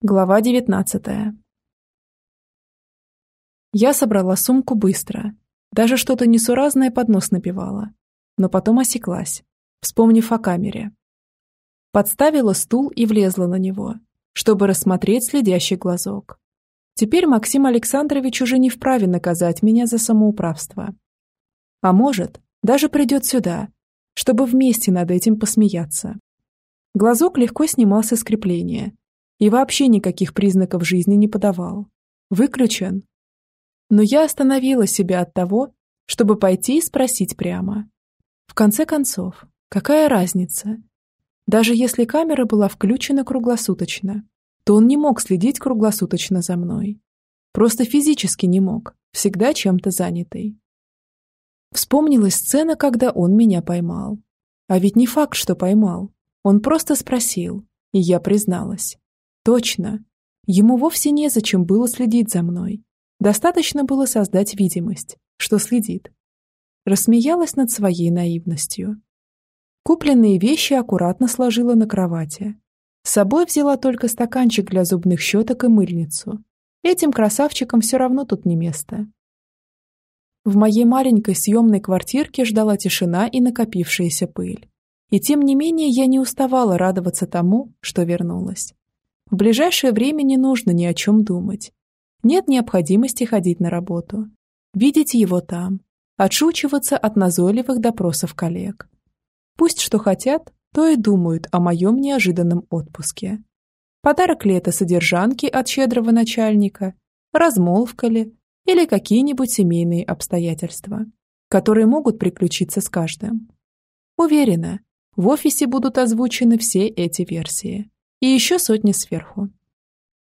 Глава 19 Я собрала сумку быстро. Даже что-то несуразное под нос напевала. Но потом осеклась, вспомнив о камере. Подставила стул и влезла на него, чтобы рассмотреть следящий глазок. Теперь Максим Александрович уже не вправе наказать меня за самоуправство. А может, даже придет сюда, чтобы вместе над этим посмеяться. Глазок легко снимался с крепления, и вообще никаких признаков жизни не подавал. Выключен. Но я остановила себя от того, чтобы пойти и спросить прямо. В конце концов, какая разница? Даже если камера была включена круглосуточно, то он не мог следить круглосуточно за мной. Просто физически не мог, всегда чем-то занятый. Вспомнилась сцена, когда он меня поймал. А ведь не факт, что поймал. Он просто спросил, и я призналась. Точно. Ему вовсе незачем было следить за мной. Достаточно было создать видимость, что следит. Рассмеялась над своей наивностью. Купленные вещи аккуратно сложила на кровати. С собой взяла только стаканчик для зубных щеток и мыльницу. Этим красавчикам все равно тут не место. В моей маленькой съемной квартирке ждала тишина и накопившаяся пыль. И тем не менее я не уставала радоваться тому, что вернулась. В ближайшее время не нужно ни о чем думать. Нет необходимости ходить на работу. Видеть его там. Отшучиваться от назойливых допросов коллег. Пусть что хотят, то и думают о моем неожиданном отпуске. Подарок ли это содержанки от щедрого начальника, размолвка ли, или какие-нибудь семейные обстоятельства, которые могут приключиться с каждым. Уверена, в офисе будут озвучены все эти версии. И еще сотни сверху.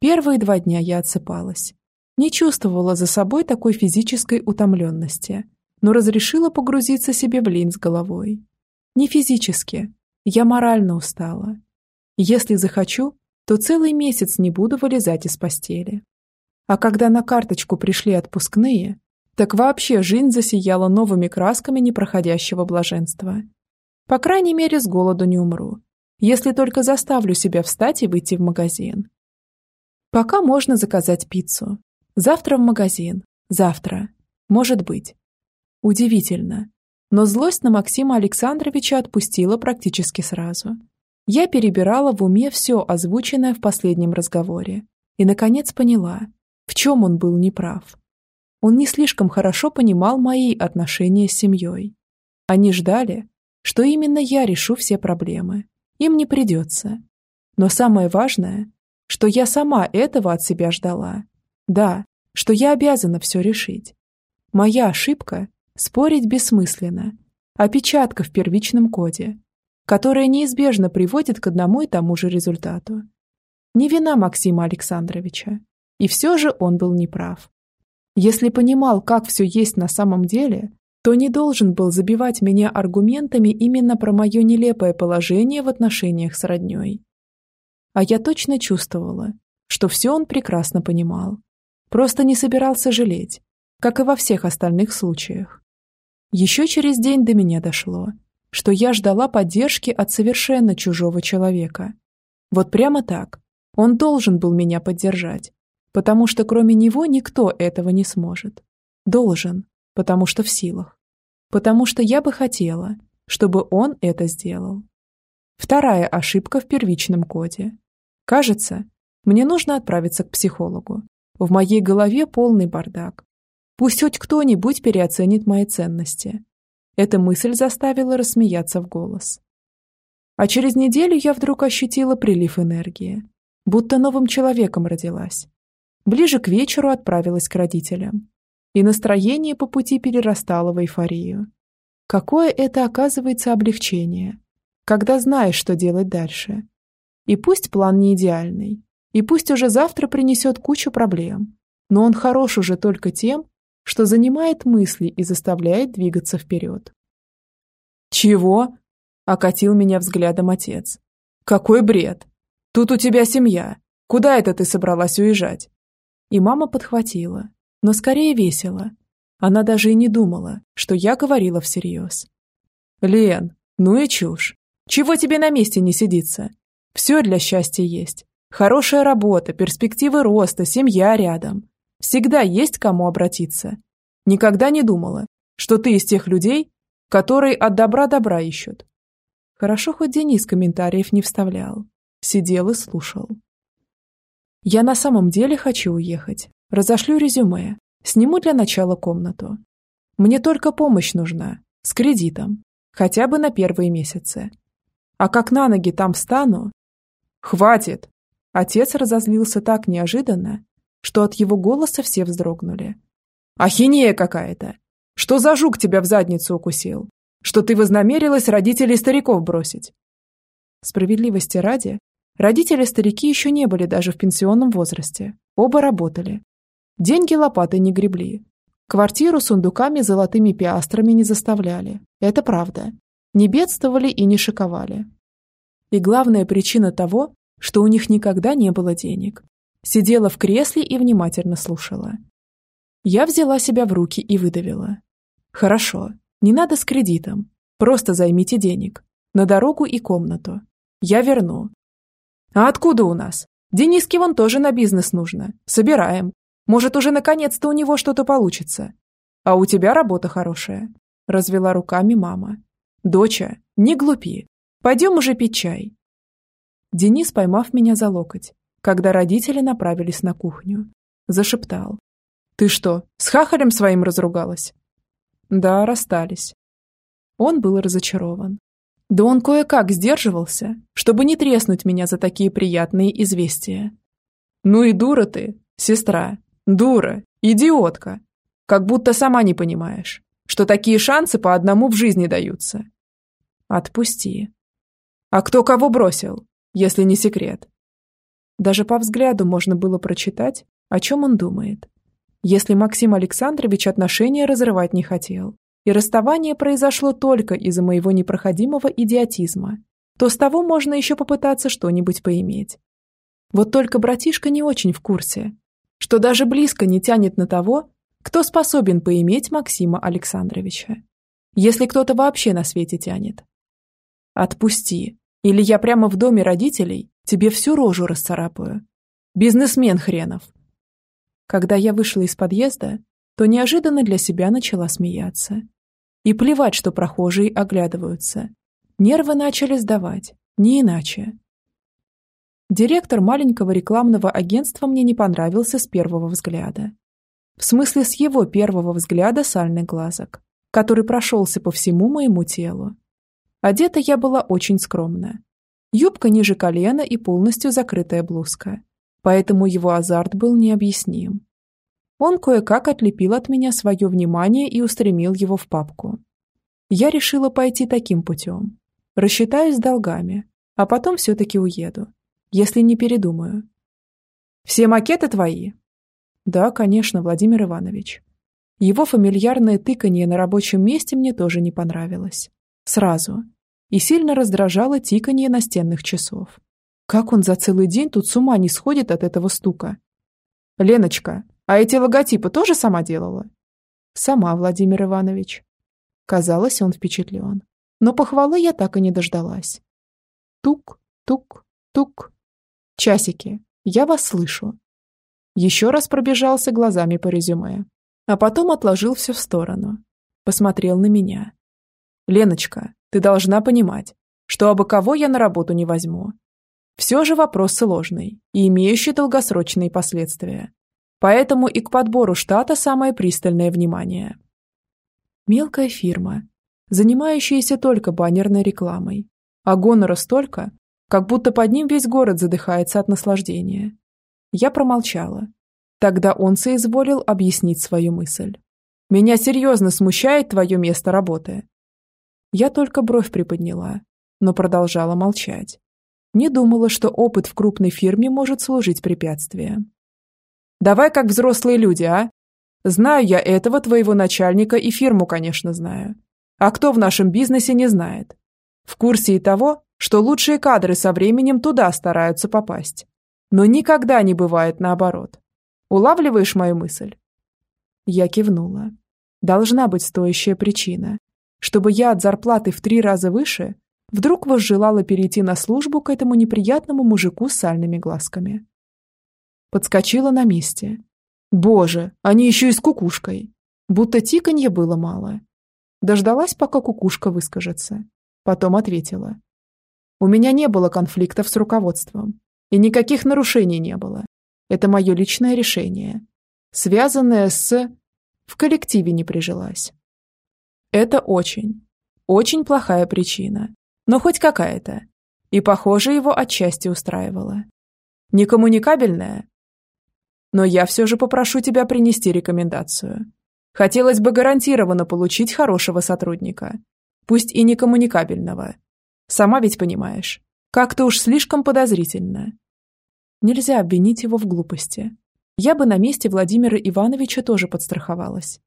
Первые два дня я отсыпалась. Не чувствовала за собой такой физической утомленности, но разрешила погрузиться себе в линз головой. Не физически, я морально устала. Если захочу, то целый месяц не буду вылезать из постели. А когда на карточку пришли отпускные, так вообще жизнь засияла новыми красками непроходящего блаженства. По крайней мере, с голоду не умру если только заставлю себя встать и выйти в магазин. Пока можно заказать пиццу. Завтра в магазин. Завтра. Может быть. Удивительно. Но злость на Максима Александровича отпустила практически сразу. Я перебирала в уме все озвученное в последнем разговоре и, наконец, поняла, в чем он был неправ. Он не слишком хорошо понимал мои отношения с семьей. Они ждали, что именно я решу все проблемы, им не придется. Но самое важное, что я сама этого от себя ждала. Да, что я обязана все решить. Моя ошибка – спорить бессмысленно. Опечатка в первичном коде, которая неизбежно приводит к одному и тому же результату. Не вина Максима Александровича. И все же он был неправ. Если понимал, как все есть на самом деле, то не должен был забивать меня аргументами именно про мое нелепое положение в отношениях с роднёй. А я точно чувствовала, что все он прекрасно понимал. Просто не собирался жалеть, как и во всех остальных случаях. Еще через день до меня дошло, что я ждала поддержки от совершенно чужого человека. Вот прямо так. Он должен был меня поддержать, потому что кроме него никто этого не сможет. Должен, потому что в силах потому что я бы хотела, чтобы он это сделал. Вторая ошибка в первичном коде. Кажется, мне нужно отправиться к психологу. В моей голове полный бардак. Пусть хоть кто-нибудь переоценит мои ценности. Эта мысль заставила рассмеяться в голос. А через неделю я вдруг ощутила прилив энергии. Будто новым человеком родилась. Ближе к вечеру отправилась к родителям и настроение по пути перерастало в эйфорию. Какое это оказывается облегчение, когда знаешь, что делать дальше. И пусть план не идеальный, и пусть уже завтра принесет кучу проблем, но он хорош уже только тем, что занимает мысли и заставляет двигаться вперед. «Чего?» – окатил меня взглядом отец. «Какой бред! Тут у тебя семья. Куда это ты собралась уезжать?» И мама подхватила но скорее весело. Она даже и не думала, что я говорила всерьез. «Лен, ну и чушь. Чего тебе на месте не сидится? Все для счастья есть. Хорошая работа, перспективы роста, семья рядом. Всегда есть кому обратиться. Никогда не думала, что ты из тех людей, которые от добра добра ищут. Хорошо, хоть Денис комментариев не вставлял. Сидел и слушал. Я на самом деле хочу уехать. Разошлю резюме. Сниму для начала комнату. Мне только помощь нужна. С кредитом. Хотя бы на первые месяцы. А как на ноги там встану? Хватит! Отец разозлился так неожиданно, что от его голоса все вздрогнули. Ахинея какая-то! Что за жук тебя в задницу укусил? Что ты вознамерилась родителей стариков бросить? Справедливости ради, родители-старики еще не были даже в пенсионном возрасте. Оба работали. Деньги лопатой не гребли. Квартиру сундуками золотыми пиастрами не заставляли. Это правда. Не бедствовали и не шиковали. И главная причина того, что у них никогда не было денег. Сидела в кресле и внимательно слушала. Я взяла себя в руки и выдавила. Хорошо, не надо с кредитом. Просто займите денег. На дорогу и комнату. Я верну. А откуда у нас? Дениске вон тоже на бизнес нужно. Собираем. Может, уже наконец-то у него что-то получится. А у тебя работа хорошая. Развела руками мама. Доча, не глупи. Пойдем уже пить чай. Денис, поймав меня за локоть, когда родители направились на кухню, зашептал. «Ты что, с хахалем своим разругалась?» Да, расстались. Он был разочарован. Да он кое-как сдерживался, чтобы не треснуть меня за такие приятные известия. Ну и дура ты, сестра, дура, идиотка. Как будто сама не понимаешь, что такие шансы по одному в жизни даются. Отпусти. А кто кого бросил, если не секрет? Даже по взгляду можно было прочитать, о чем он думает. Если Максим Александрович отношения разрывать не хотел, и расставание произошло только из-за моего непроходимого идиотизма, то с того можно еще попытаться что-нибудь поиметь. Вот только братишка не очень в курсе, что даже близко не тянет на того, кто способен поиметь Максима Александровича. Если кто-то вообще на свете тянет. Отпусти, или я прямо в доме родителей тебе всю рожу расцарапаю. Бизнесмен хренов. Когда я вышла из подъезда, то неожиданно для себя начала смеяться. И плевать, что прохожие оглядываются. Нервы начали сдавать, не иначе. Директор маленького рекламного агентства мне не понравился с первого взгляда. В смысле, с его первого взгляда сальных глазок, который прошелся по всему моему телу. Одета я была очень скромно. Юбка ниже колена и полностью закрытая блузка поэтому его азарт был необъясним. Он кое-как отлепил от меня свое внимание и устремил его в папку. Я решила пойти таким путем. Рассчитаюсь долгами, а потом все-таки уеду, если не передумаю. «Все макеты твои?» «Да, конечно, Владимир Иванович». Его фамильярное тыканье на рабочем месте мне тоже не понравилось. Сразу. И сильно раздражало тиканье настенных часов. Как он за целый день тут с ума не сходит от этого стука? Леночка, а эти логотипы тоже сама делала? Сама, Владимир Иванович. Казалось, он впечатлен. Но похвалы я так и не дождалась. Часики, я вас слышу. Еще раз пробежался глазами по резюме. А потом отложил все в сторону. Посмотрел на меня. Леночка, ты должна понимать, что абы кого я на работу не возьму. Все же вопрос сложный и имеющий долгосрочные последствия. Поэтому и к подбору штата самое пристальное внимание. Мелкая фирма, занимающаяся только баннерной рекламой, а гонора столько, как будто под ним весь город задыхается от наслаждения. Я промолчала. Тогда он соизволил объяснить свою мысль. «Меня серьезно смущает твое место работы». Я только бровь приподняла, но продолжала молчать. Не думала, что опыт в крупной фирме может служить препятствием. «Давай как взрослые люди, а? Знаю я этого твоего начальника и фирму, конечно, знаю. А кто в нашем бизнесе не знает? В курсе и того, что лучшие кадры со временем туда стараются попасть. Но никогда не бывает наоборот. Улавливаешь мою мысль?» Я кивнула. Должна быть стоящая причина, чтобы я от зарплаты в три раза выше Вдруг возжелала перейти на службу к этому неприятному мужику с сальными глазками. Подскочила на месте. Боже, они еще и с кукушкой. Будто тиканье было мало. Дождалась, пока кукушка выскажется. Потом ответила. У меня не было конфликтов с руководством. И никаких нарушений не было. Это мое личное решение. Связанное с... В коллективе не прижилась. Это очень, очень плохая причина. Но хоть какая-то. И, похоже, его отчасти устраивало. Некоммуникабельная? Но я все же попрошу тебя принести рекомендацию. Хотелось бы гарантированно получить хорошего сотрудника. Пусть и некоммуникабельного. Сама ведь понимаешь. Как-то уж слишком подозрительно. Нельзя обвинить его в глупости. Я бы на месте Владимира Ивановича тоже подстраховалась.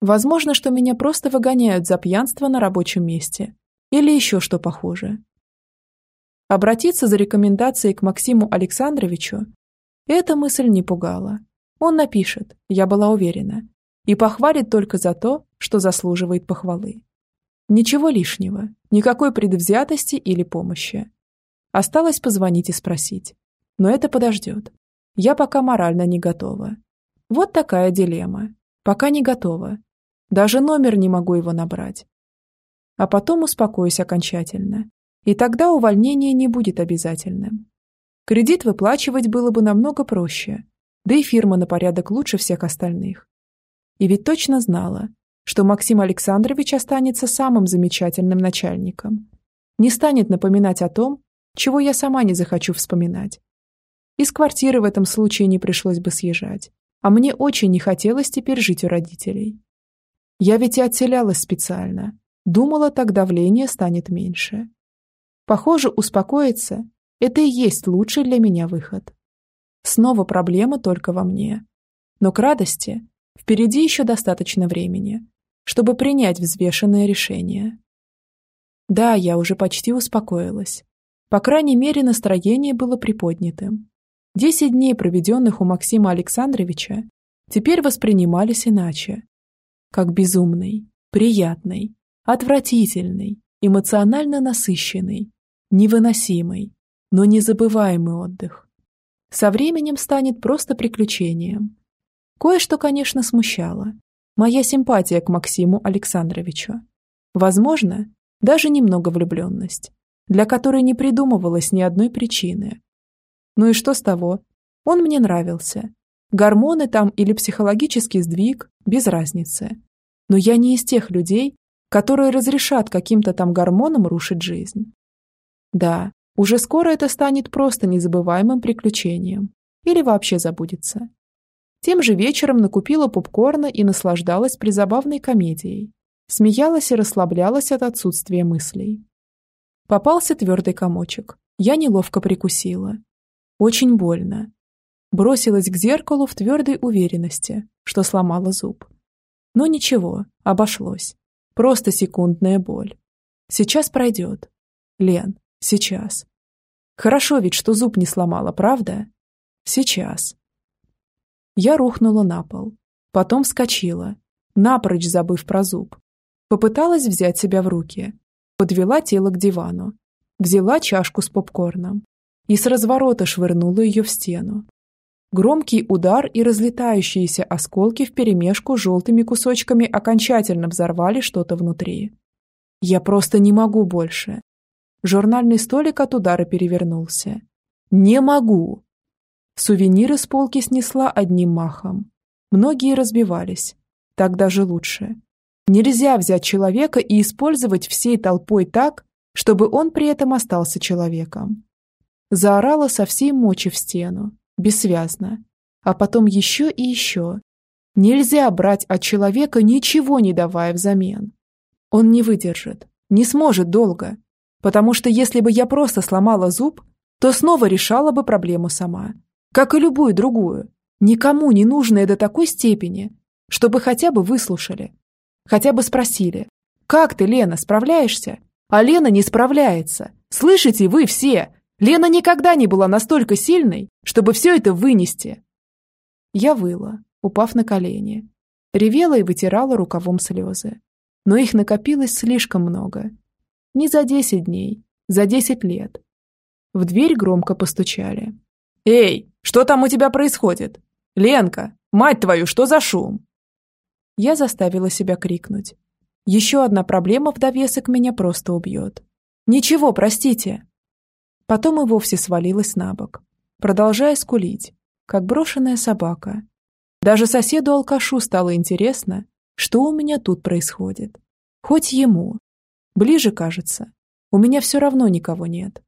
Возможно, что меня просто выгоняют за пьянство на рабочем месте. Или еще что похуже. Обратиться за рекомендацией к Максиму Александровичу эта мысль не пугала. Он напишет, я была уверена, и похвалит только за то, что заслуживает похвалы. Ничего лишнего, никакой предвзятости или помощи. Осталось позвонить и спросить. Но это подождет. Я пока морально не готова. Вот такая дилемма. Пока не готова. Даже номер не могу его набрать. А потом успокоюсь окончательно. И тогда увольнение не будет обязательным. Кредит выплачивать было бы намного проще, да и фирма на порядок лучше всех остальных. И ведь точно знала, что Максим Александрович останется самым замечательным начальником. Не станет напоминать о том, чего я сама не захочу вспоминать. Из квартиры в этом случае не пришлось бы съезжать, а мне очень не хотелось теперь жить у родителей. Я ведь и отселялась специально. Думала, так давление станет меньше. Похоже, успокоиться – это и есть лучший для меня выход. Снова проблема только во мне. Но к радости впереди еще достаточно времени, чтобы принять взвешенное решение. Да, я уже почти успокоилась. По крайней мере, настроение было приподнятым. Десять дней, проведенных у Максима Александровича, теперь воспринимались иначе, как безумный, приятный, отвратительный, эмоционально насыщенный, невыносимый, но незабываемый отдых. Со временем станет просто приключением. Кое-что, конечно, смущало. Моя симпатия к Максиму Александровичу. Возможно, даже немного влюбленность, для которой не придумывалось ни одной причины. Ну и что с того? Он мне нравился, Гормоны там или психологический сдвиг – без разницы. Но я не из тех людей, которые разрешат каким-то там гормонам рушить жизнь. Да, уже скоро это станет просто незабываемым приключением. Или вообще забудется. Тем же вечером накупила попкорна и наслаждалась призабавной комедией. Смеялась и расслаблялась от отсутствия мыслей. Попался твердый комочек. Я неловко прикусила. Очень больно бросилась к зеркалу в твердой уверенности, что сломала зуб. Но ничего, обошлось. Просто секундная боль. Сейчас пройдет. Лен, сейчас. Хорошо ведь, что зуб не сломала, правда? Сейчас. Я рухнула на пол. Потом вскочила, напрочь забыв про зуб. Попыталась взять себя в руки. Подвела тело к дивану. Взяла чашку с попкорном. И с разворота швырнула ее в стену. Громкий удар и разлетающиеся осколки вперемешку с желтыми кусочками окончательно взорвали что-то внутри. Я просто не могу больше. Журнальный столик от удара перевернулся. Не могу. Сувениры с полки снесла одним махом. Многие разбивались. Так даже лучше. Нельзя взять человека и использовать всей толпой так, чтобы он при этом остался человеком. Заорала со всей мочи в стену, бессвязно, а потом еще и еще. Нельзя брать от человека, ничего не давая взамен. Он не выдержит, не сможет долго, потому что если бы я просто сломала зуб, то снова решала бы проблему сама, как и любую другую, никому не нужная до такой степени, чтобы хотя бы выслушали, хотя бы спросили, «Как ты, Лена, справляешься?» А Лена не справляется. Слышите вы все? Лена никогда не была настолько сильной, чтобы все это вынести. Я выла, упав на колени. Ревела и вытирала рукавом слезы. Но их накопилось слишком много. Не за десять дней, За десять лет. В дверь громко постучали. «Эй, что там у тебя происходит? Ленка, мать твою, что за шум?» Я заставила себя крикнуть. Еще одна проблема в довесок меня просто убьет. «Ничего, простите!» Потом и вовсе свалилась на бок, продолжая скулить, как брошенная собака. Даже соседу-алкашу стало интересно, что у меня тут происходит. Хоть ему. Ближе, кажется. У меня все равно никого нет.